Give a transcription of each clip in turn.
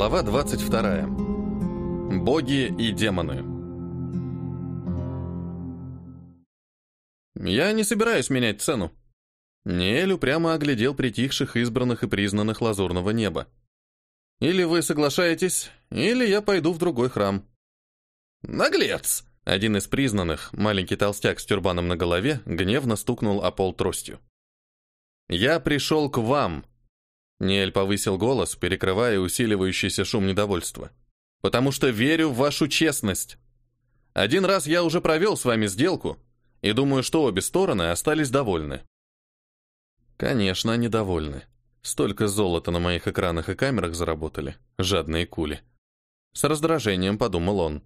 Глава 22. Боги и демоны. Я не собираюсь менять цену. Ниэль упрямо оглядел притихших избранных и признанных лазурного неба. Или вы соглашаетесь, или я пойду в другой храм. Наглец! Один из признанных, маленький толстяк с тюрбаном на голове, гневно стукнул о пол тростью. «Я пришел к вам!» Ниэль повысил голос, перекрывая усиливающийся шум недовольства. «Потому что верю в вашу честность. Один раз я уже провел с вами сделку, и думаю, что обе стороны остались довольны». Конечно, они довольны. Столько золота на моих экранах и камерах заработали. Жадные кули. С раздражением подумал он.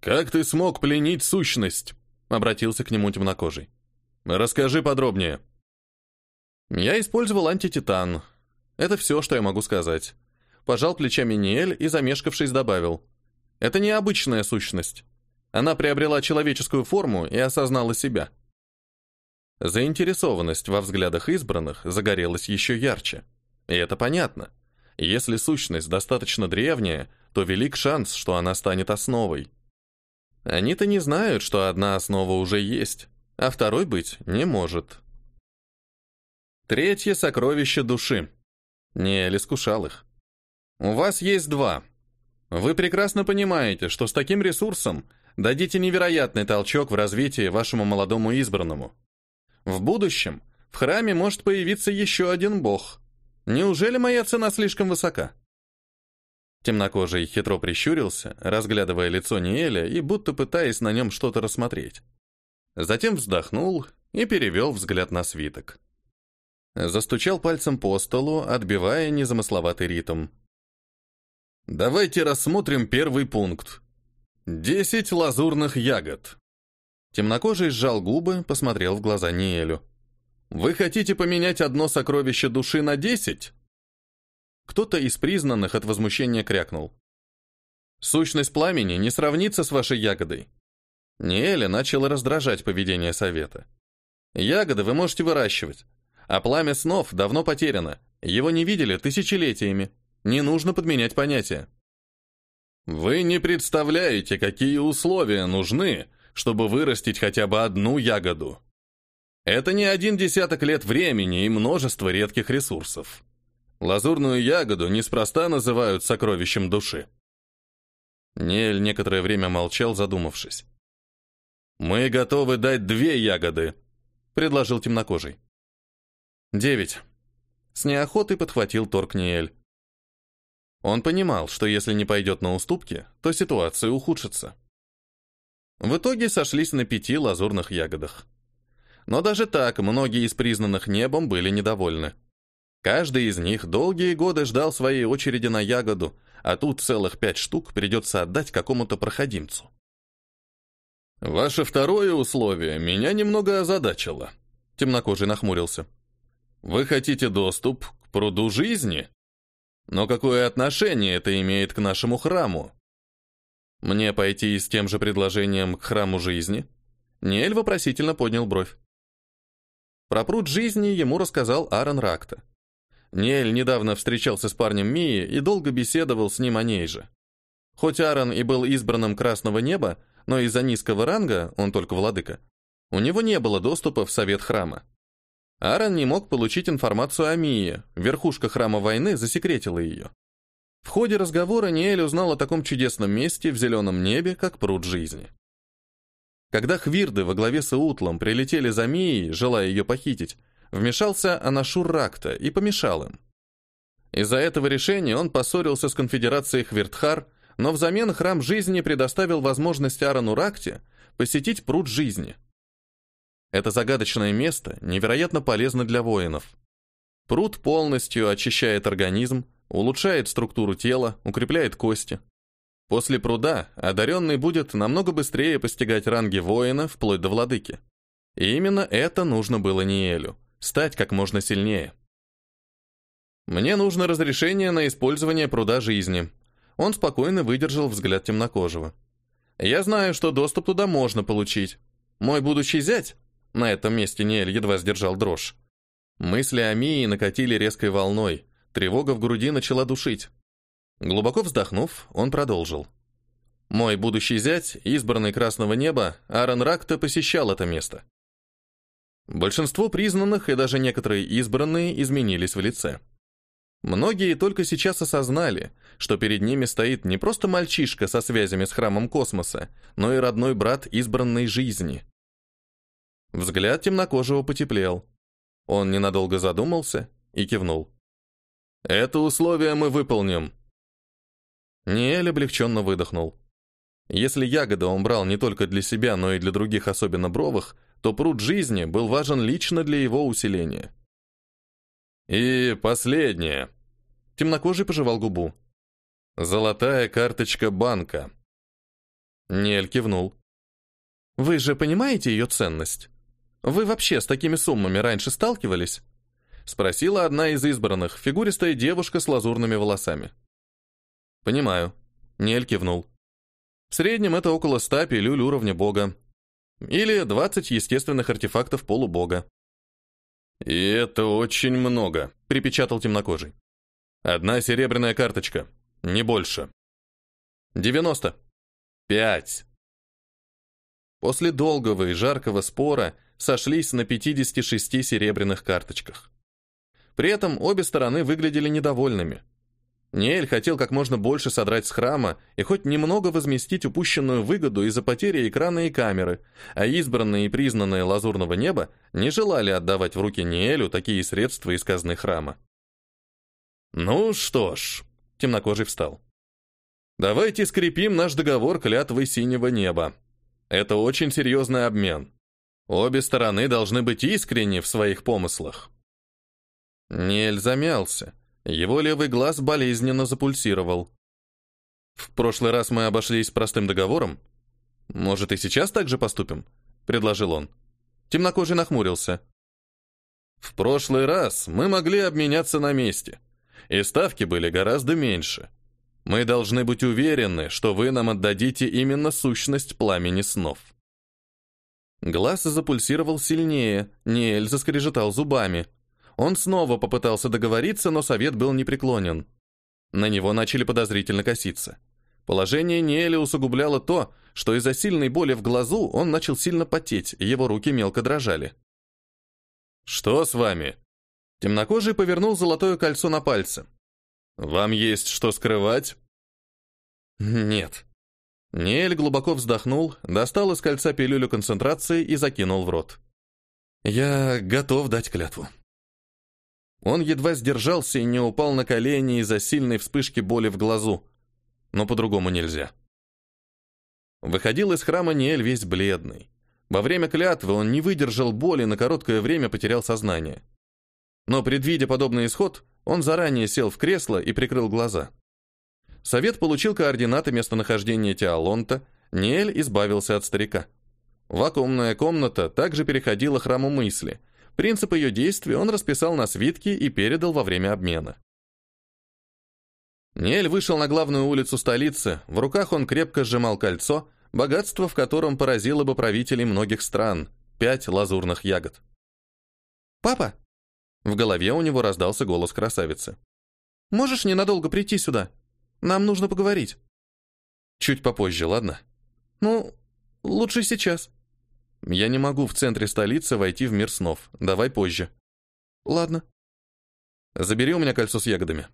«Как ты смог пленить сущность?» — обратился к нему темнокожий. «Расскажи подробнее». Я использовал антититан. Это все, что я могу сказать. Пожал плечами Ниэль и, замешкавшись, добавил. Это не обычная сущность. Она приобрела человеческую форму и осознала себя. Заинтересованность во взглядах избранных загорелась еще ярче. И это понятно. Если сущность достаточно древняя, то велик шанс, что она станет основой. Они-то не знают, что одна основа уже есть, а второй быть не может. Третье сокровище души. Не искушал их. У вас есть два. Вы прекрасно понимаете, что с таким ресурсом дадите невероятный толчок в развитии вашему молодому избранному. В будущем в храме может появиться еще один бог. Неужели моя цена слишком высока? Темнокожий хитро прищурился, разглядывая лицо Ниэля и будто пытаясь на нем что-то рассмотреть. Затем вздохнул и перевел взгляд на свиток. Застучал пальцем по столу, отбивая незамысловатый ритм. Давайте рассмотрим первый пункт. Десять лазурных ягод. Темнокожий сжал губы, посмотрел в глаза Ниэлю. «Вы хотите поменять одно сокровище души на десять?» Кто-то из признанных от возмущения крякнул. «Сущность пламени не сравнится с вашей ягодой». Ниэля начала раздражать поведение совета. «Ягоды вы можете выращивать, а пламя снов давно потеряно. Его не видели тысячелетиями. Не нужно подменять понятия. Вы не представляете, какие условия нужны, чтобы вырастить хотя бы одну ягоду. Это не один десяток лет времени и множество редких ресурсов. Лазурную ягоду неспроста называют сокровищем души. Нель некоторое время молчал, задумавшись. «Мы готовы дать две ягоды», — предложил темнокожий. Девять. С неохотой подхватил Торкниэль. Он понимал, что если не пойдет на уступки, то ситуация ухудшится. В итоге сошлись на пяти лазурных ягодах. Но даже так многие из признанных небом были недовольны. Каждый из них долгие годы ждал своей очереди на ягоду, а тут целых пять штук придется отдать какому-то проходимцу. «Ваше второе условие меня немного озадачило», — темнокожий нахмурился. Вы хотите доступ к пруду жизни? Но какое отношение это имеет к нашему храму? Мне пойти с тем же предложением к храму жизни? Ниэль вопросительно поднял бровь. Про пруд жизни ему рассказал Аарон Ракта. Ниэль недавно встречался с парнем Мии и долго беседовал с ним о ней же. Хоть Аарон и был избранным Красного Неба, но из-за низкого ранга, он только владыка, у него не было доступа в совет храма. Аарон не мог получить информацию о Мии, верхушка храма войны засекретила ее. В ходе разговора Ниэль узнал о таком чудесном месте в зеленом небе, как пруд жизни. Когда хвирды во главе с Иутлом прилетели за Мией, желая ее похитить, вмешался Анашур Ракта и помешал им. Из-за этого решения он поссорился с конфедерацией Хвиртхар, но взамен храм жизни предоставил возможность Аарону Ракте посетить пруд жизни – это загадочное место невероятно полезно для воинов. Пруд полностью очищает организм, улучшает структуру тела, укрепляет кости. После пруда одаренный будет намного быстрее постигать ранги воина вплоть до владыки. И именно это нужно было Ниэлю – стать как можно сильнее. Мне нужно разрешение на использование пруда жизни. Он спокойно выдержал взгляд темнокожего. Я знаю, что доступ туда можно получить. Мой будущий зять на этом месте Ниэль едва сдержал дрожь. Мысли о Мии накатили резкой волной, тревога в груди начала душить. Глубоко вздохнув, он продолжил. Мой будущий зять, избранный Красного Неба, Аарон Ракта посещал это место. Большинство признанных и даже некоторые избранные изменились в лице. Многие только сейчас осознали, что перед ними стоит не просто мальчишка со связями с храмом космоса, но и родной брат избранной жизни. Взгляд темнокожего потеплел. Он ненадолго задумался и кивнул. «Это условие мы выполним». Ниэль облегченно выдохнул. Если ягоды он брал не только для себя, но и для других, особенно бровых, то пруд жизни был важен лично для его усиления. И последнее. Темнокожий пожевал губу. Золотая карточка банка. Нель кивнул. Вы же понимаете ее ценность? Вы вообще с такими суммами раньше сталкивались? Спросила одна из избранных, фигуристая девушка с лазурными волосами. Понимаю. Нель кивнул. В среднем это около 100 пилюль уровня бога. Или 20 естественных артефактов полубога. «И это очень много», — припечатал темнокожий. «Одна серебряная карточка, не больше». «Девяносто». «Пять». После долгого и жаркого спора сошлись на 56 серебряных карточках. При этом обе стороны выглядели недовольными. Ниэль хотел как можно больше содрать с храма и хоть немного возместить упущенную выгоду из-за потери экрана и камеры, а избранные и признанные Лазурного неба не желали отдавать в руки Ниэлю такие средства из казны храма. «Ну что ж», — темнокожий встал. «Давайте скрепим наш договор клятвой синего неба. Это очень серьезный обмен. Обе стороны должны быть искренни в своих помыслах». Ниэль замялся. Его левый глаз болезненно запульсировал. В прошлый раз мы обошлись простым договором. Может, и сейчас так же поступим? предложил он. Темнокожий нахмурился. В прошлый раз мы могли обменяться на месте, и ставки были гораздо меньше. Мы должны быть уверены, что вы нам отдадите именно сущность пламени снов. Глаз запульсировал сильнее, Ниэль заскрежетал зубами. Он снова попытался договориться, но совет был непреклонен. На него начали подозрительно коситься. Положение Ниэля усугубляло то, что из-за сильной боли в глазу он начал сильно потеть, его руки мелко дрожали. «Что с вами?» Темнокожий повернул золотое кольцо на пальце. «Вам есть что скрывать?» «Нет». Ниэль глубоко вздохнул, достал из кольца пилюлю концентрации и закинул в рот. «Я готов дать клятву». Он едва сдержался и не упал на колени из-за сильной вспышки боли в глазу. Но по-другому нельзя. Выходил из храма Ниэль весь бледный. Во время клятвы он не выдержал боли и на короткое время потерял сознание. Но, предвидя подобный исход, он заранее сел в кресло и прикрыл глаза. Совет получил координаты местонахождения Теолонта, Ниэль избавился от старика. Вакуумная комната также переходила храму мысли, Принцип ее действий он расписал на свитке и передал во время обмена. Нель вышел на главную улицу столицы, в руках он крепко сжимал кольцо, богатство в котором поразило бы правителей многих стран, пять лазурных ягод. «Папа!» В голове у него раздался голос красавицы. «Можешь ненадолго прийти сюда? Нам нужно поговорить». «Чуть попозже, ладно?» «Ну, лучше сейчас». Я не могу в центре столицы войти в мир снов. Давай позже. Ладно. Забери у меня кольцо с ягодами.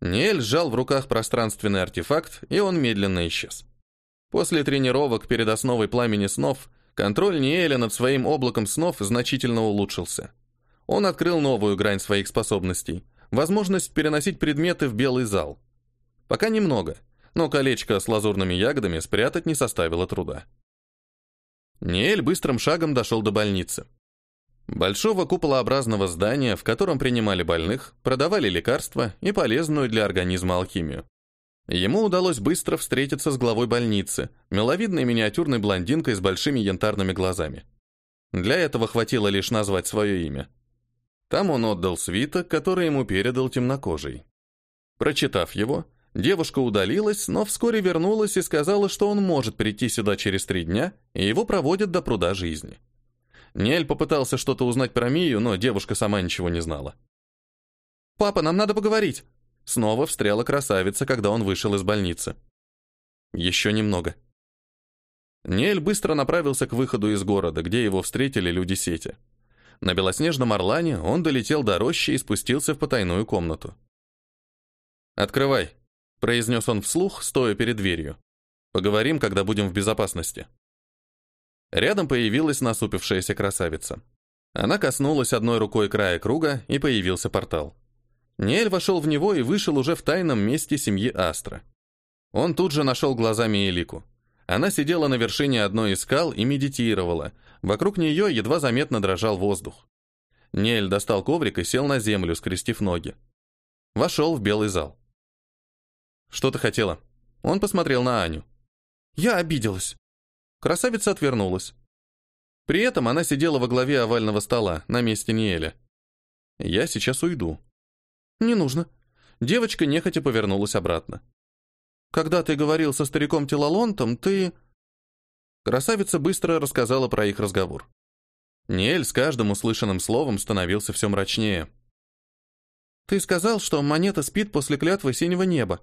Ниэль сжал в руках пространственный артефакт, и он медленно исчез. После тренировок перед основой пламени снов контроль Ниэля над своим облаком снов значительно улучшился. Он открыл новую грань своих способностей – возможность переносить предметы в белый зал. Пока немного, но колечко с лазурными ягодами спрятать не составило труда. Ниэль быстрым шагом дошел до больницы. Большого куполообразного здания, в котором принимали больных, продавали лекарства и полезную для организма алхимию. Ему удалось быстро встретиться с главой больницы, миловидной миниатюрной блондинкой с большими янтарными глазами. Для этого хватило лишь назвать свое имя. Там он отдал свиток, который ему передал темнокожий. Прочитав его, Девушка удалилась, но вскоре вернулась и сказала, что он может прийти сюда через три дня, и его проводят до пруда жизни. Нель попытался что-то узнать про Мию, но девушка сама ничего не знала. «Папа, нам надо поговорить!» Снова встряла красавица, когда он вышел из больницы. Еще немного. Нель быстро направился к выходу из города, где его встретили люди сети. На белоснежном орлане он долетел до рощи и спустился в потайную комнату. «Открывай», — произнес он вслух, стоя перед дверью. «Поговорим, когда будем в безопасности». Рядом появилась насупившаяся красавица. Она коснулась одной рукой края круга, и появился портал. Ниэль вошел в него и вышел уже в тайном месте семьи Астра. Он тут же нашел глазами Элику. Она сидела на вершине одной из скал и медитировала. Вокруг нее едва заметно дрожал воздух. Ниэль достал коврик и сел на землю, скрестив ноги. Вошел в белый зал. «Что ты хотела?» Он посмотрел на Аню. «Я обиделась». Красавица отвернулась. При этом она сидела во главе овального стола, на месте Ниэля. «Я сейчас уйду». «Не нужно». Девочка нехотя повернулась обратно. «Когда ты говорил со стариком Телалонтом, ты...» Красавица быстро рассказала про их разговор. Ниэль с каждым услышанным словом становился все мрачнее. «Ты сказал, что монета спит после клятвы синего неба.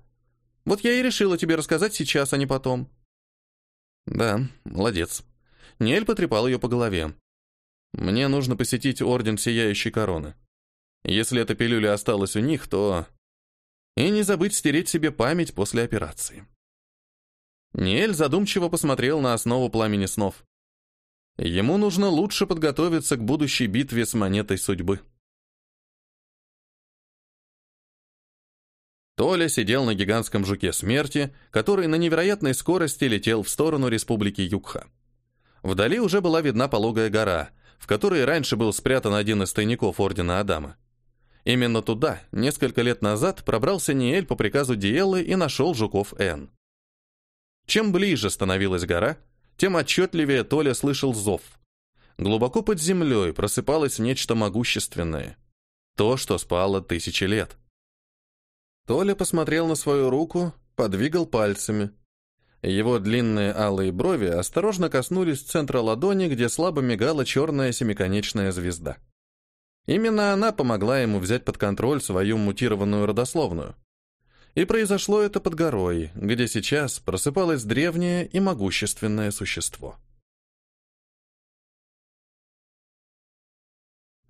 Вот я и решила тебе рассказать сейчас, а не потом». «Да, молодец». Ниэль потрепал ее по голове. «Мне нужно посетить Орден Сияющей Короны. Если эта пилюля осталась у них, то... И не забыть стереть себе память после операции». Ниэль задумчиво посмотрел на основу пламени снов. Ему нужно лучше подготовиться к будущей битве с монетой судьбы. Толя сидел на гигантском жуке смерти, который на невероятной скорости летел в сторону республики Юкха. Вдали уже была видна пологая гора, в которой раньше был спрятан один из тайников Ордена Адама. Именно туда несколько лет назад пробрался Ниэль по приказу Диэллы и нашел жуков Н. Чем ближе становилась гора, тем отчетливее Толя слышал зов. Глубоко под землей просыпалось нечто могущественное. То, что спало тысячи лет. Толя посмотрел на свою руку, подвигал пальцами. Его длинные алые брови осторожно коснулись центра ладони, где слабо мигала черная семиконечная звезда. Именно она помогла ему взять под контроль свою мутированную родословную. И произошло это под горой, где сейчас просыпалось древнее и могущественное существо.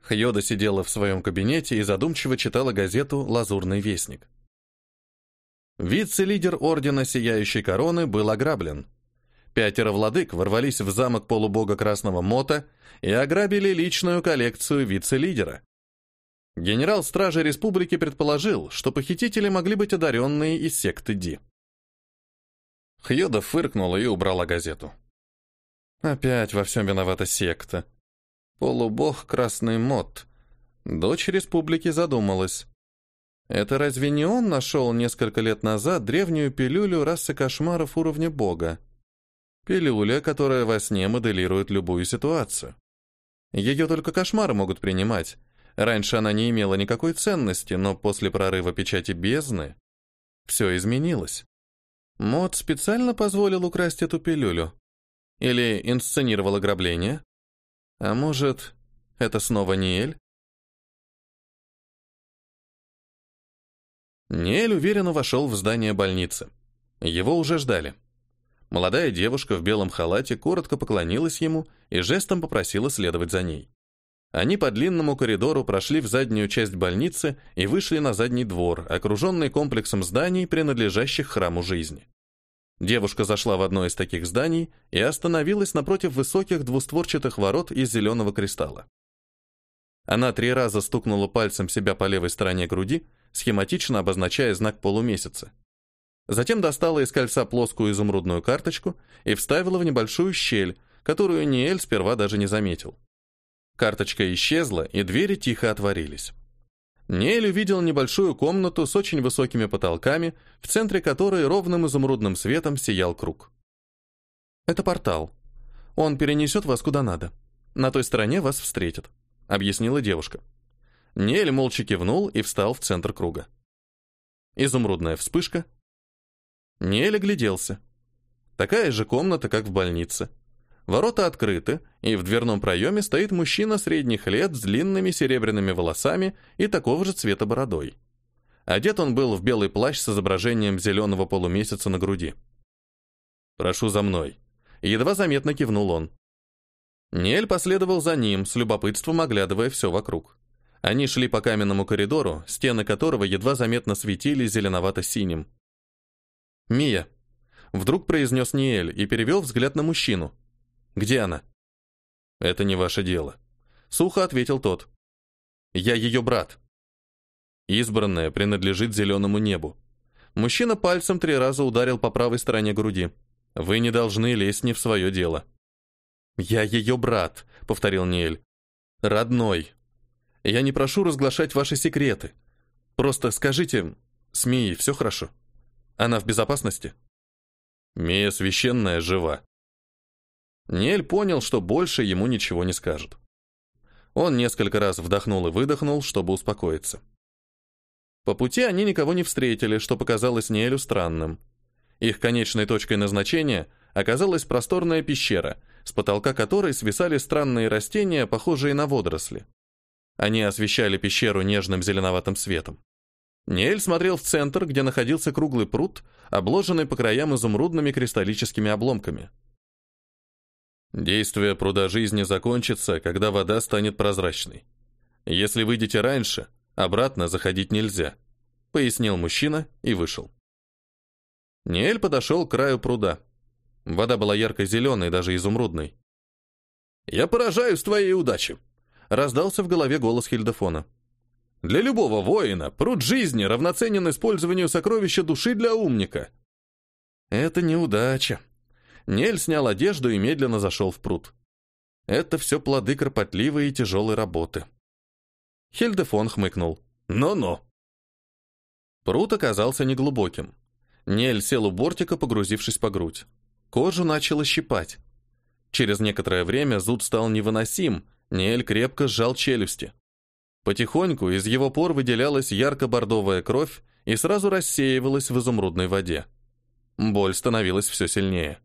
Хьода сидела в своем кабинете и задумчиво читала газету «Лазурный вестник». Вице-лидер Ордена Сияющей Короны был ограблен. Пятеро владык ворвались в замок полубога Красного Мота и ограбили личную коллекцию вице-лидера. Генерал Стражи Республики предположил, что похитители могли быть одаренные из секты Ди. Хьода фыркнула и убрала газету. Опять во всем виновата секта. Полубог Красный Мот. Дочь республики задумалась. Это разве не он нашел несколько лет назад древнюю пилюлю расы кошмаров уровня бога? Пилюля, которая во сне моделирует любую ситуацию. Ее только кошмары могут принимать. Раньше она не имела никакой ценности, но после прорыва печати бездны все изменилось. Мод специально позволил украсть эту пилюлю. Или инсценировал ограбление. А может, это снова не Ниэль уверенно вошел в здание больницы. Его уже ждали. Молодая девушка в белом халате коротко поклонилась ему и жестом попросила следовать за ней. Они по длинному коридору прошли в заднюю часть больницы и вышли на задний двор, окруженный комплексом зданий, принадлежащих храму жизни. Девушка зашла в одно из таких зданий и остановилась напротив высоких двустворчатых ворот из зеленого кристалла. Она три раза стукнула пальцем себя по левой стороне груди, схематично обозначая знак полумесяца. Затем достала из кольца плоскую изумрудную карточку и вставила в небольшую щель, которую Ниэль сперва даже не заметил. Карточка исчезла, и двери тихо отворились. Ниэль увидел небольшую комнату с очень высокими потолками, в центре которой ровным изумрудным светом сиял круг. «Это портал. Он перенесет вас куда надо. На той стороне вас встретят», — объяснила девушка. Ниэль молча кивнул и встал в центр круга. Изумрудная вспышка, Ниэль огляделся. Такая же комната, как в больнице. Ворота открыты, и в дверном проеме стоит мужчина средних лет с длинными серебряными волосами и такого же цвета бородой. Одет он был в белый плащ с изображением зеленого полумесяца на груди. «Прошу за мной», — едва заметно кивнул он. Ниэль последовал за ним, с любопытством оглядывая все вокруг. Они шли по каменному коридору, стены которого едва заметно светили зеленовато-синим. «Мия», — вдруг произнес Ниэль и перевел взгляд на мужчину. «Где она?» «Это не ваше дело», — сухо ответил тот. «Я ее брат». Избранная принадлежит зеленому небу. Мужчина пальцем три раза ударил по правой стороне груди. «Вы не должны лезть не в свое дело». «Я ее брат», — повторил Ниэль. «Родной. Я не прошу разглашать ваши секреты. Просто скажите, с Мией все хорошо? Она в безопасности?» «Мия священная жива». Ниэль понял, что больше ему ничего не скажут. Он несколько раз вдохнул и выдохнул, чтобы успокоиться. По пути они никого не встретили, что показалось Ниэлю странным. Их конечной точкой назначения оказалась просторная пещера, с потолка которой свисали странные растения, похожие на водоросли. Они освещали пещеру нежным зеленоватым светом. Ниэль смотрел в центр, где находился круглый пруд, обложенный по краям изумрудными кристаллическими обломками. Действие пруда жизни закончится, когда вода станет прозрачной. Если выйдете раньше, Обратно заходить нельзя», — пояснил мужчина и вышел. Ниэль подошел к краю пруда. Вода была ярко-зеленой, даже изумрудной. «Я поражаюсь твоей удачи», — раздался в голове голос Хильдефона. «Для любого воина пруд жизни равноценен использованию сокровища души для умника». «Это неудача». Нель снял одежду и медленно зашел в пруд. «Это все плоды кропотливой и тяжелой работы». Хельдефон хмыкнул. «Но-но». Пруд оказался неглубоким. Нель сел у бортика, погрузившись по грудь. Кожу начало щипать. Через некоторое время зуд стал невыносим, Нель крепко сжал челюсти. Потихоньку из его пор выделялась ярко-бордовая кровь и сразу рассеивалась в изумрудной воде. Боль становилась все сильнее.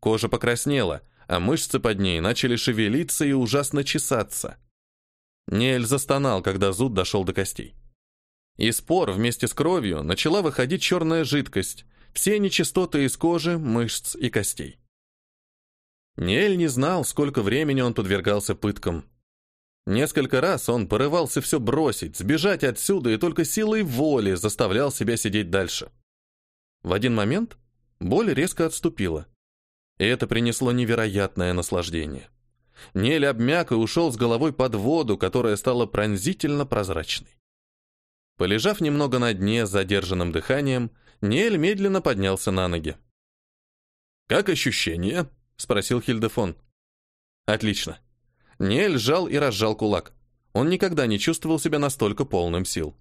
Кожа покраснела, а мышцы под ней начали шевелиться и ужасно чесаться. Нель застонал, когда зуд дошел до костей. Из пор вместе с кровью начала выходить черная жидкость, все нечистоты из кожи, мышц и костей. Нель не знал, сколько времени он подвергался пыткам. Несколько раз он порывался все бросить, сбежать отсюда и только силой воли заставлял себя сидеть дальше. В один момент боль резко отступила, и это принесло невероятное наслаждение. Нель обмяк и ушел с головой под воду, которая стала пронзительно прозрачной. Полежав немного на дне с задержанным дыханием, Нель медленно поднялся на ноги. «Как ощущение?» — спросил Хильдефон. «Отлично». Нель сжал и разжал кулак. Он никогда не чувствовал себя настолько полным сил.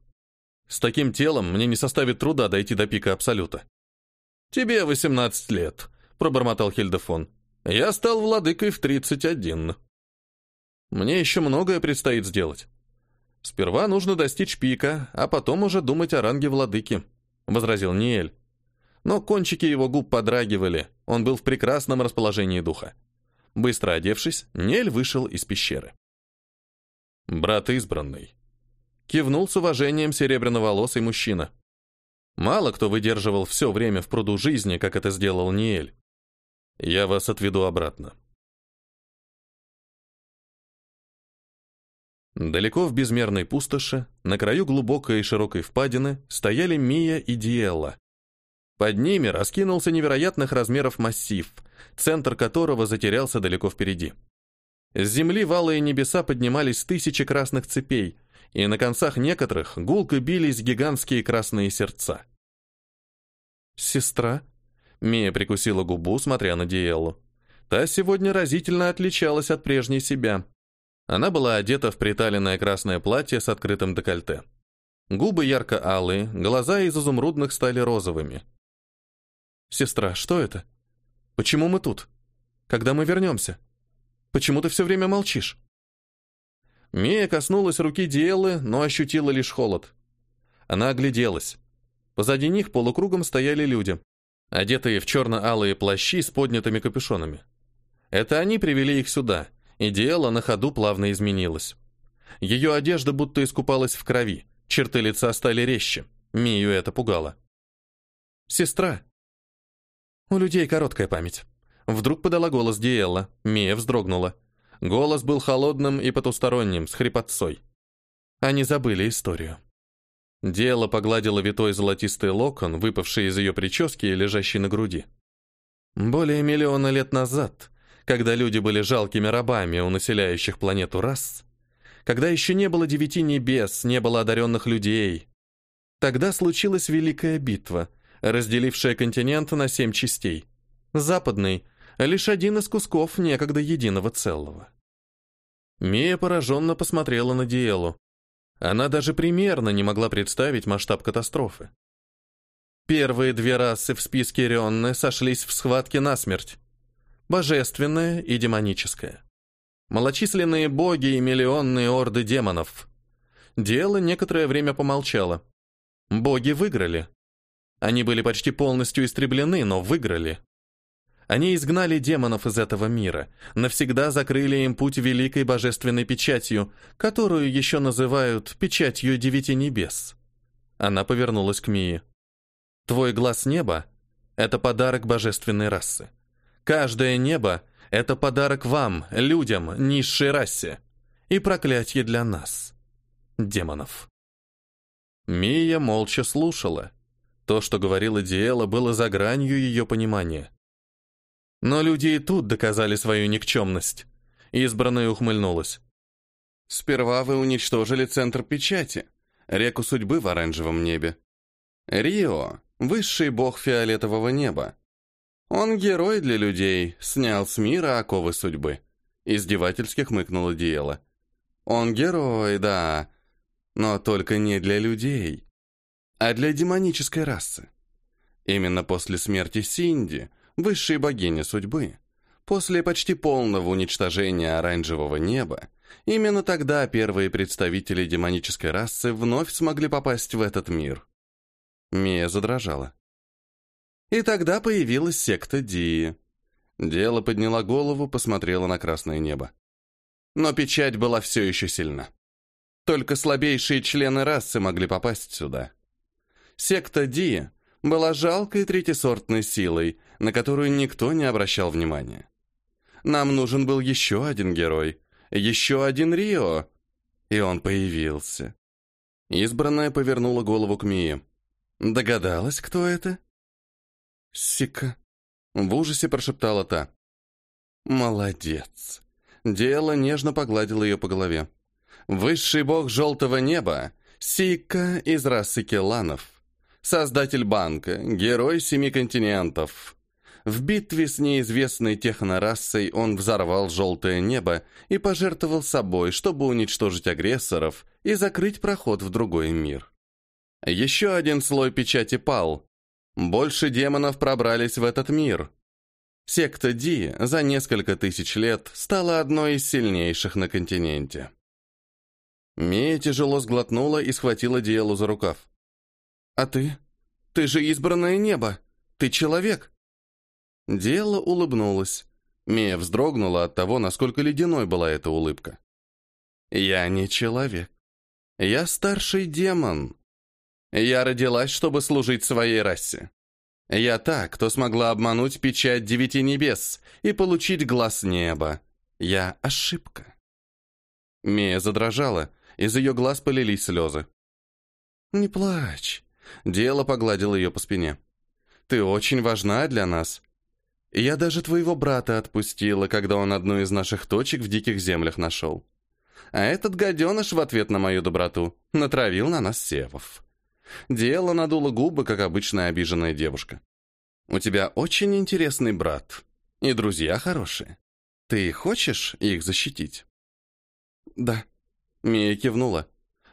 «С таким телом мне не составит труда дойти до пика Абсолюта». «Тебе 18 лет», — пробормотал Хильдефон. Я стал владыкой в 31. Мне еще многое предстоит сделать. Сперва нужно достичь пика, а потом уже думать о ранге владыки, возразил Ниэль. Но кончики его губ подрагивали, он был в прекрасном расположении духа. Быстро одевшись, Ниэль вышел из пещеры. «Брат избранный», — кивнул с уважением серебряноволосый мужчина. Мало кто выдерживал все время в пруду жизни, как это сделал Ниэль. Я вас отведу обратно. Далеко в безмерной пустоши, на краю глубокой и широкой впадины, стояли Мия и Диэлла. Под ними раскинулся невероятных размеров массив, центр которого затерялся далеко впереди. С земли валы и небеса поднимались тысячи красных цепей, и на концах некоторых гулко бились гигантские красные сердца. «Сестра?» Мия прикусила губу, смотря на Диэллу. Та сегодня разительно отличалась от прежней себя. Она была одета в приталенное красное платье с открытым декольте. Губы ярко-алые, глаза из изумрудных стали розовыми. «Сестра, что это? Почему мы тут? Когда мы вернемся? Почему ты все время молчишь?» Мия коснулась руки Диэллы, но ощутила лишь холод. Она огляделась. Позади них полукругом стояли люди одетые в черно-алые плащи с поднятыми капюшонами. Это они привели их сюда, и дело на ходу плавно изменилось. Ее одежда будто искупалась в крови, черты лица стали резче, Мию это пугало. «Сестра». У людей короткая память. Вдруг подала голос Диэлла. Мия вздрогнула. Голос был холодным и потусторонним, с хрипотцой. Они забыли историю. Дело погладила витой золотистый локон, выпавший из ее прически и лежащий на груди. Более миллиона лет назад, когда люди были жалкими рабами у населяющих планету рас, когда еще не было девяти небес, не было одаренных людей, тогда случилась Великая битва, разделившая континент на семь частей. Западный — лишь один из кусков некогда единого целого. Мия пораженно посмотрела на Диэлу. Она даже примерно не могла представить масштаб катастрофы. Первые две расы в списке Рионны сошлись в схватке насмерть. Божественная и демоническая. Малочисленные боги и миллионные орды демонов. Дело некоторое время помолчало. Боги выиграли. Они были почти полностью истреблены, но выиграли. Они изгнали демонов из этого мира, навсегда закрыли им путь великой божественной печатью, которую еще называют печатью девяти небес. Она повернулась к Мии. Твой глаз неба — это подарок божественной расы. Каждое небо — это подарок вам, людям, низшей расе. И проклятие для нас, демонов. Мия молча слушала. То, что говорила Диэла, было за гранью ее понимания. Но люди и тут доказали свою никчемность. Избранная ухмыльнулась. Сперва вы уничтожили центр печати, реку судьбы в оранжевом небе. Рио — высший бог фиолетового неба. Он герой для людей, снял с мира оковы судьбы. Издевательски хмыкнула Диэла. Он герой, да, но только не для людей, а для демонической расы. Именно после смерти Синди высшей богини судьбы, после почти полного уничтожения оранжевого неба, именно тогда первые представители демонической расы вновь смогли попасть в этот мир. Мия задрожала. И тогда появилась секта Дии. Дело подняла голову, посмотрела на красное небо. Но печать была все еще сильна. Только слабейшие члены расы могли попасть сюда. Секта Ди была жалкой третисортной силой, на которую никто не обращал внимания. Нам нужен был еще один герой, еще один Рио, и он появился. Избранная повернула голову к Мии. Догадалась, кто это? Сика. В ужасе прошептала та. Молодец. Дело нежно погладило ее по голове. Высший бог желтого неба, Сика из расы Келанов. Создатель банка, герой семи континентов. В битве с неизвестной технорасой он взорвал желтое небо и пожертвовал собой, чтобы уничтожить агрессоров и закрыть проход в другой мир. Еще один слой печати пал. Больше демонов пробрались в этот мир. Секта Ди за несколько тысяч лет стала одной из сильнейших на континенте. Мия тяжело сглотнула и схватила Диэлу за рукав. «А ты? Ты же избранное небо! Ты человек!» Дело улыбнулась. Мия вздрогнула от того, насколько ледяной была эта улыбка. «Я не человек. Я старший демон. Я родилась, чтобы служить своей расе. Я та, кто смогла обмануть печать девяти небес и получить глаз неба. Я ошибка». Мия задрожала, из ее глаз полились слезы. «Не плачь», — Дело погладил ее по спине. «Ты очень важна для нас. Я даже твоего брата отпустила, когда он одну из наших точек в диких землях нашел. А этот гаденыш в ответ на мою доброту натравил на нас севов. Дело надуло губы, как обычная обиженная девушка. У тебя очень интересный брат. И друзья хорошие. Ты хочешь их защитить? Да. Мия кивнула.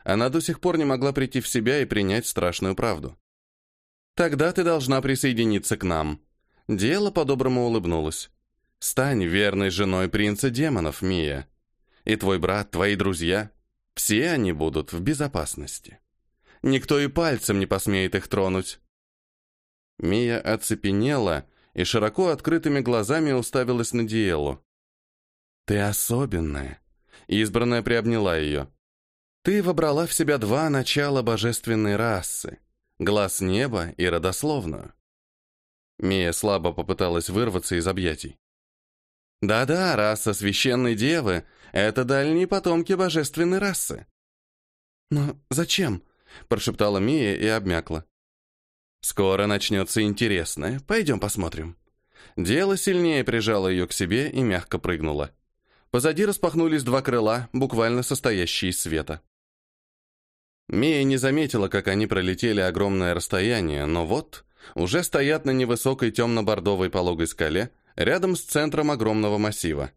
Она до сих пор не могла прийти в себя и принять страшную правду. Тогда ты должна присоединиться к нам, Дело по-доброму улыбнулось. «Стань верной женой принца демонов, Мия. И твой брат, твои друзья, все они будут в безопасности. Никто и пальцем не посмеет их тронуть». Мия оцепенела и широко открытыми глазами уставилась на Диэлу. «Ты особенная», — избранная приобняла ее. «Ты вобрала в себя два начала божественной расы — глаз неба и родословную. Мия слабо попыталась вырваться из объятий. Да-да, раса священной девы — это дальние потомки божественной расы. «Но зачем?» — прошептала Мия и обмякла. «Скоро начнется интересное. Пойдем посмотрим». Дело сильнее прижало ее к себе и мягко прыгнуло. Позади распахнулись два крыла, буквально состоящие из света. Мия не заметила, как они пролетели огромное расстояние, но вот уже стоят на невысокой темно-бордовой пологой скале, рядом с центром огромного массива.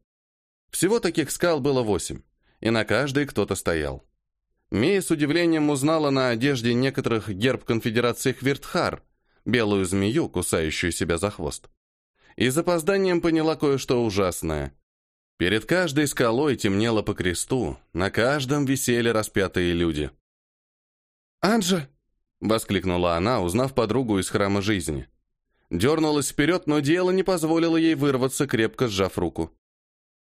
Всего таких скал было восемь, и на каждой кто-то стоял. Мия с удивлением узнала на одежде некоторых герб конфедерации Хвиртхар, белую змею, кусающую себя за хвост. И с опозданием поняла кое-что ужасное. Перед каждой скалой темнело по кресту, на каждом висели распятые люди. «Анджа!» — воскликнула она, узнав подругу из храма жизни. Дернулась вперед, но дело не позволило ей вырваться, крепко сжав руку.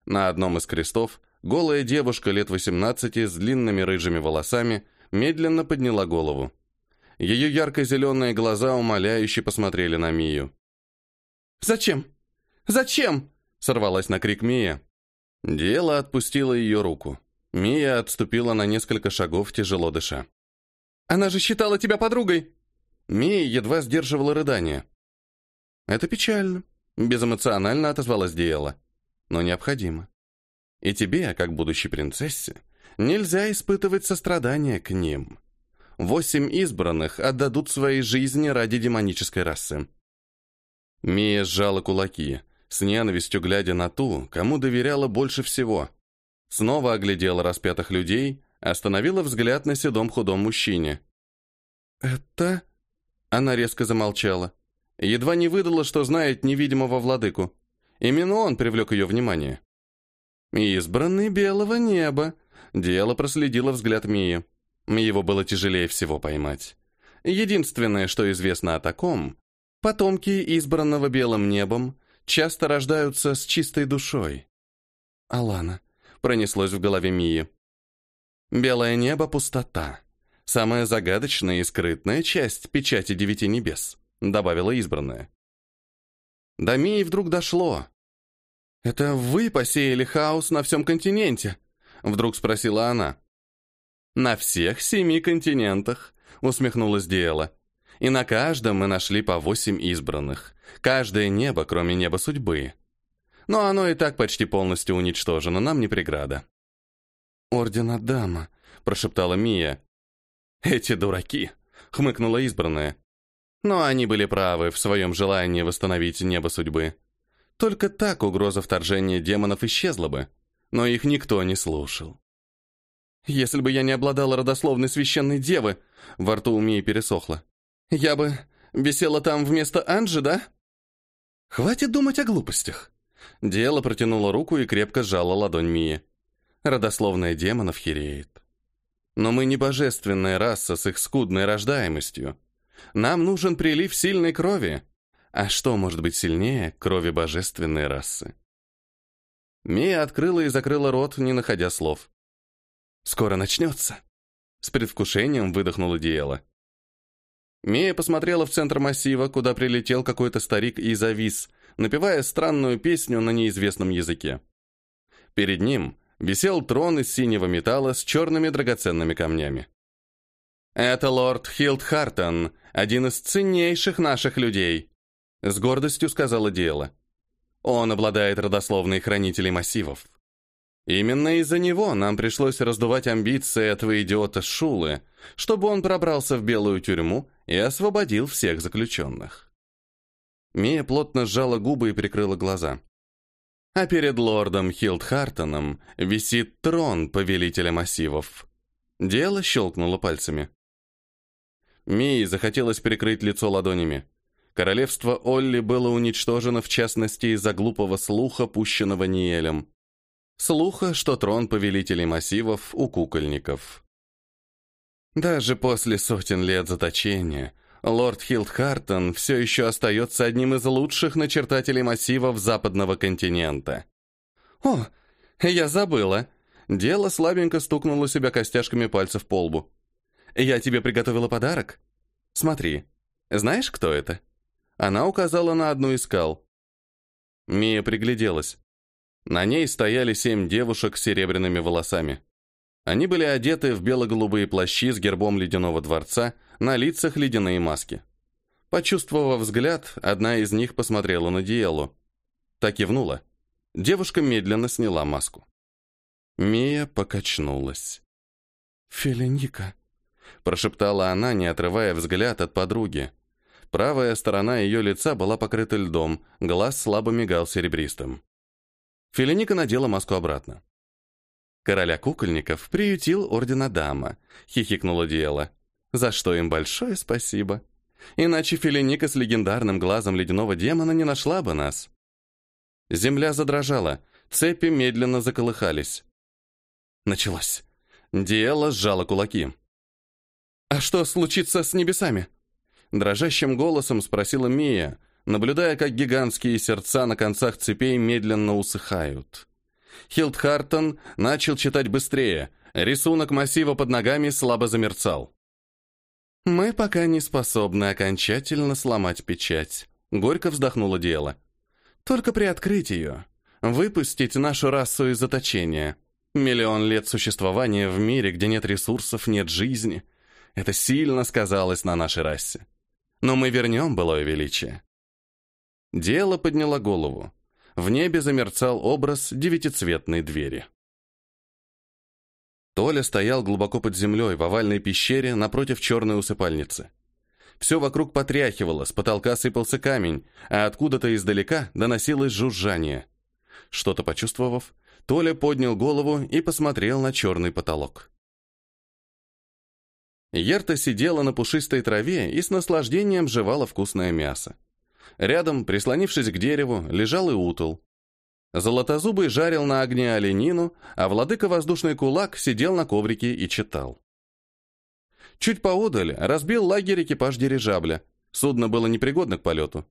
На одном из крестов голая девушка лет 18 с длинными рыжими волосами медленно подняла голову. Ее ярко-зеленые глаза умоляюще посмотрели на Мию. «Зачем? Зачем?» — сорвалась на крик Мия. Дело отпустило ее руку. Мия отступила на несколько шагов, тяжело дыша. Она же считала тебя подругой!» Мия едва сдерживала рыдание. «Это печально», — безэмоционально отозвалась Диэла. «Но необходимо. И тебе, как будущей принцессе, нельзя испытывать сострадание к ним. Восемь избранных отдадут свои жизни ради демонической расы». Мия сжала кулаки, с ненавистью глядя на ту, кому доверяла больше всего. Снова оглядела распятых людей, Остановила взгляд на седом худом мужчине. «Это...» Она резко замолчала. Едва не выдала, что знает невидимого владыку. Именно он привлек ее внимание. «Избранный белого неба», — дело проследило взгляд Мии. Его было тяжелее всего поймать. Единственное, что известно о таком, потомки избранного белым небом часто рождаются с чистой душой. «Алана», — пронеслось в голове Мии. Белое небо — пустота. Самая загадочная и скрытная часть печати девяти небес, добавила избранная. До Мии вдруг дошло. «Это вы посеяли хаос на всем континенте?» Вдруг спросила она. «На всех семи континентах», — усмехнулась Диэла. «И на каждом мы нашли по восемь избранных. Каждое небо, кроме неба судьбы. Но оно и так почти полностью уничтожено, нам не преграда». «Орден Адама», — прошептала Мия. «Эти дураки», — хмыкнула избранная. Но они были правы в своем желании восстановить небо судьбы. Только так угроза вторжения демонов исчезла бы, но их никто не слушал. «Если бы я не обладала родословной священной девы», — во рту у Мии пересохло, «я бы висела там вместо Анжи, да?» «Хватит думать о глупостях». Дело протянула руку и крепко сжала ладонь Мии. Родословная демонов хереет. Но мы не божественная раса с их скудной рождаемостью. Нам нужен прилив сильной крови. А что может быть сильнее крови божественной расы? Мия открыла и закрыла рот, не находя слов. «Скоро начнется!» С предвкушением выдохнула Диэла. Мия посмотрела в центр массива, куда прилетел какой-то старик и завис, напевая странную песню на неизвестном языке. Перед ним висел трон из синего металла с черными драгоценными камнями. «Это лорд Хилд Хартон, один из ценнейших наших людей», — с гордостью сказала Диэла. «Он обладает родословной хранителей массивов. Именно из-за него нам пришлось раздувать амбиции этого идиота Шулы, чтобы он пробрался в белую тюрьму и освободил всех заключенных». Мия плотно сжала губы и прикрыла глаза а перед лордом Хилдхартоном висит трон повелителя массивов. Дело щелкнуло пальцами. Мии захотелось прикрыть лицо ладонями. Королевство Олли было уничтожено, в частности, из-за глупого слуха, пущенного Ниелем. Слуха, что трон повелителей массивов у кукольников. Даже после сотен лет заточения лорд Хилдхартон все еще остается одним из лучших начертателей массивов западного континента. «О, я забыла!» Дело слабенько стукнуло себя костяшками пальцев по лбу. «Я тебе приготовила подарок. Смотри, знаешь, кто это?» Она указала на одну из скал. Мия пригляделась. На ней стояли семь девушек с серебряными волосами. Они были одеты в бело-голубые плащи с гербом ледяного дворца, на лицах ледяные маски. Почувствовав взгляд, одна из них посмотрела на Диэлу. Так кивнула. Девушка медленно сняла маску. Мия покачнулась. «Филиника», — прошептала она, не отрывая взгляд от подруги. Правая сторона ее лица была покрыта льдом, глаз слабо мигал серебристым. Филиника надела маску обратно. «Короля кукольников приютил ордена дама», — хихикнула Диэла. «За что им большое спасибо. Иначе Филиника с легендарным глазом ледяного демона не нашла бы нас». Земля задрожала, цепи медленно заколыхались. Началось. Диэла сжала кулаки. «А что случится с небесами?» Дрожащим голосом спросила Мия, наблюдая, как гигантские сердца на концах цепей медленно усыхают. Хилдхартон начал читать быстрее. Рисунок массива под ногами слабо замерцал. «Мы пока не способны окончательно сломать печать», — горько вздохнула дело. «Только приоткрыть ее, выпустить нашу расу из заточения». Миллион лет существования в мире, где нет ресурсов, нет жизни. Это сильно сказалось на нашей расе. Но мы вернем былое величие. Дело подняла голову. В небе замерцал образ девятицветной двери. Толя стоял глубоко под землей в овальной пещере напротив черной усыпальницы. Все вокруг потряхивало, с потолка сыпался камень, а откуда-то издалека доносилось жужжание. Что-то почувствовав, Толя поднял голову и посмотрел на черный потолок. Ерта сидела на пушистой траве и с наслаждением жевала вкусное мясо. Рядом, прислонившись к дереву, лежал и утул. Золотозубый жарил на огне оленину, а владыка воздушный кулак сидел на коврике и читал. Чуть поодаль разбил лагерь экипаж дирижабля. Судно было непригодно к полету.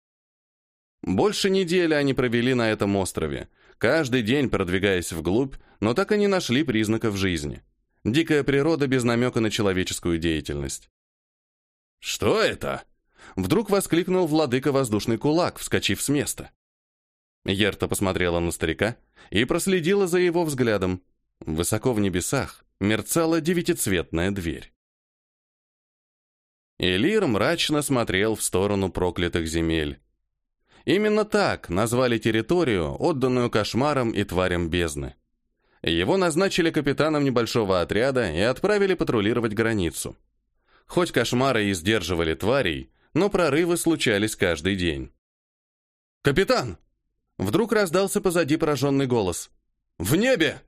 Больше недели они провели на этом острове, каждый день продвигаясь вглубь, но так и не нашли признаков жизни. Дикая природа без намека на человеческую деятельность. «Что это?» Вдруг воскликнул владыка воздушный кулак, вскочив с места. Ерта посмотрела на старика и проследила за его взглядом. Высоко в небесах мерцала девятицветная дверь. Элир мрачно смотрел в сторону проклятых земель. Именно так назвали территорию, отданную кошмарам и тварям бездны. Его назначили капитаном небольшого отряда и отправили патрулировать границу. Хоть кошмары и сдерживали тварей, но прорывы случались каждый день. «Капитан!» Вдруг раздался позади пораженный голос. «В небе!»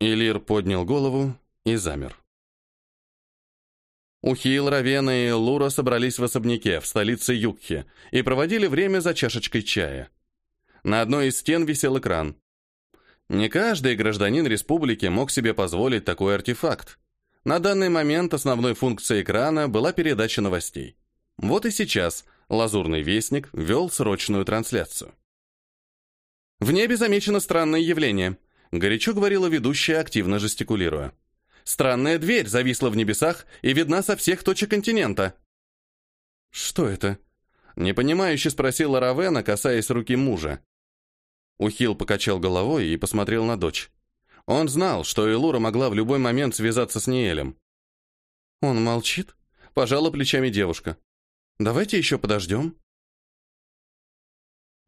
Илир поднял голову и замер. Ухил, Равена и Лура собрались в особняке в столице Юкхи и проводили время за чашечкой чая. На одной из стен висел экран. Не каждый гражданин республики мог себе позволить такой артефакт. На данный момент основной функцией экрана была передача новостей. Вот и сейчас Лазурный Вестник вел срочную трансляцию. В небе замечено странное явление, горячо говорила ведущая, активно жестикулируя. Странная дверь зависла в небесах и видна со всех точек континента. «Что это?» — непонимающе спросила Равена, касаясь руки мужа. Ухил покачал головой и посмотрел на дочь. Он знал, что Элура могла в любой момент связаться с Ниэлем. «Он молчит?» — пожала плечами девушка. «Давайте еще подождем».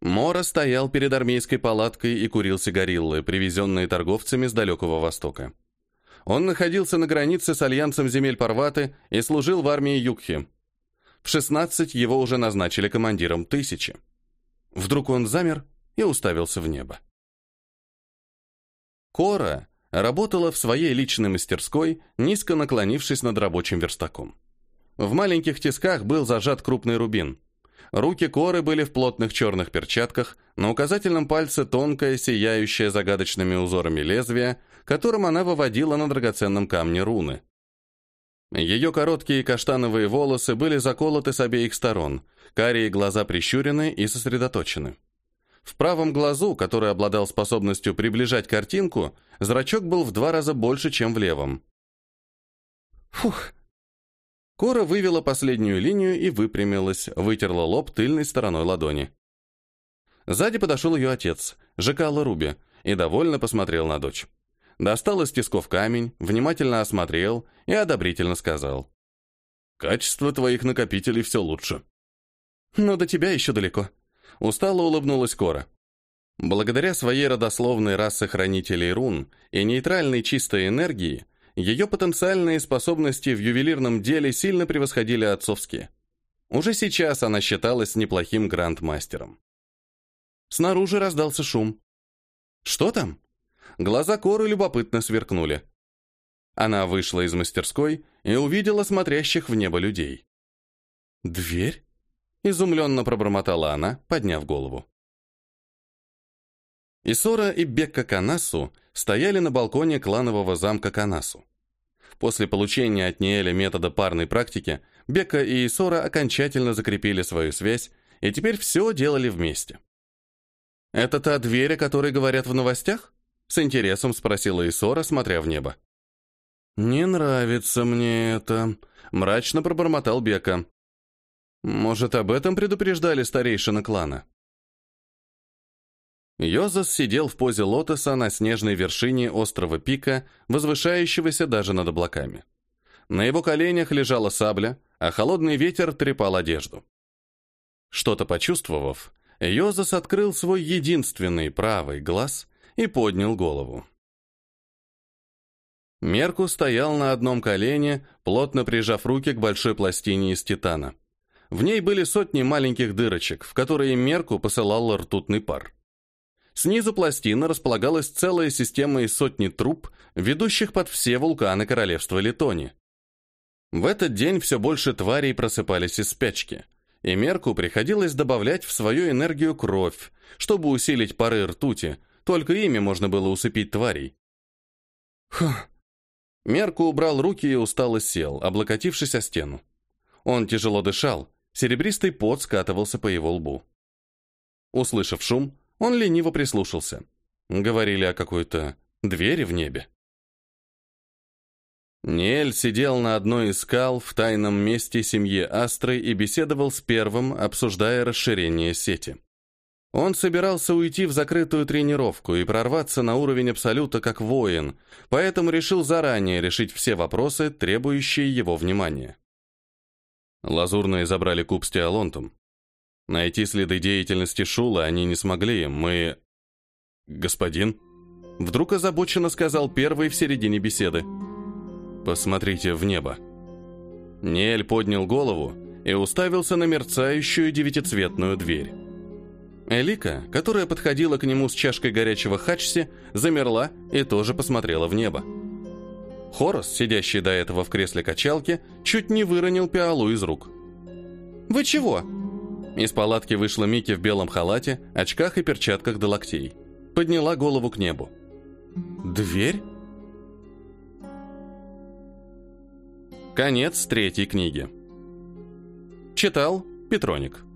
Мора стоял перед армейской палаткой и курил сигариллы, привезенные торговцами с далекого востока. Он находился на границе с альянсом земель Парваты и служил в армии Юкхи. В 16 его уже назначили командиром тысячи. Вдруг он замер и уставился в небо. Кора работала в своей личной мастерской, низко наклонившись над рабочим верстаком. В маленьких тисках был зажат крупный рубин. Руки Коры были в плотных черных перчатках, на указательном пальце тонкое, сияющее загадочными узорами лезвие, которым она выводила на драгоценном камне руны. Ее короткие каштановые волосы были заколоты с обеих сторон, карие глаза прищурены и сосредоточены. В правом глазу, который обладал способностью приближать картинку, зрачок был в два раза больше, чем в левом. «Фух!» Кора вывела последнюю линию и выпрямилась, вытерла лоб тыльной стороной ладони. Сзади подошел ее отец, Жекала Руби, и довольно посмотрел на дочь. Достал из тисков камень, внимательно осмотрел и одобрительно сказал. «Качество твоих накопителей все лучше». «Но до тебя еще далеко», — устало улыбнулась Кора. Благодаря своей родословной расы хранителей рун и нейтральной чистой энергии, ее потенциальные способности в ювелирном деле сильно превосходили отцовские. Уже сейчас она считалась неплохим грандмастером. Снаружи раздался шум. «Что там?» Глаза Коры любопытно сверкнули. Она вышла из мастерской и увидела смотрящих в небо людей. «Дверь?» — изумленно пробормотала она, подняв голову. Исора и Бекка Канасу стояли на балконе кланового замка Канасу. После получения от Ниэля метода парной практики, Бекка и Исора окончательно закрепили свою связь и теперь все делали вместе. «Это та дверь, о которой говорят в новостях?» С интересом спросила Исора, смотря в небо. «Не нравится мне это», — мрачно пробормотал Бека. «Может, об этом предупреждали старейшины клана?» Йозас сидел в позе лотоса на снежной вершине острова Пика, возвышающегося даже над облаками. На его коленях лежала сабля, а холодный ветер трепал одежду. Что-то почувствовав, Йозас открыл свой единственный правый глаз и поднял голову. Мерку стоял на одном колене, плотно прижав руки к большой пластине из титана. В ней были сотни маленьких дырочек, в которые Мерку посылал ртутный пар. Снизу пластины располагалась целая система из сотни труб, ведущих под все вулканы королевства Литони. В этот день все больше тварей просыпались из спячки, и Мерку приходилось добавлять в свою энергию кровь, чтобы усилить пары ртути, только ими можно было усыпить тварей. Фух. Мерку убрал руки и устало сел, облокотившись о стену. Он тяжело дышал, серебристый пот скатывался по его лбу. Услышав шум, он лениво прислушался. Говорили о какой-то двери в небе. Ниэль сидел на одной из скал в тайном месте семьи Астры и беседовал с первым, обсуждая расширение сети. Он собирался уйти в закрытую тренировку и прорваться на уровень Абсолюта как воин, поэтому решил заранее решить все вопросы, требующие его внимания. Лазурные забрали куб с Теолонтом. Найти следы деятельности Шула они не смогли, мы... Господин? Вдруг озабоченно сказал первый в середине беседы. Посмотрите в небо. Ниэль поднял голову и уставился на мерцающую девятицветную дверь. Элика, которая подходила к нему с чашкой горячего хачси, замерла и тоже посмотрела в небо. Хорос, сидящий до этого в кресле качалки, чуть не выронил пиалу из рук. «Вы чего?» Из палатки вышла Мики в белом халате, очках и перчатках до локтей. Подняла голову к небу. «Дверь?» Конец третьей книги. Читал Петроник.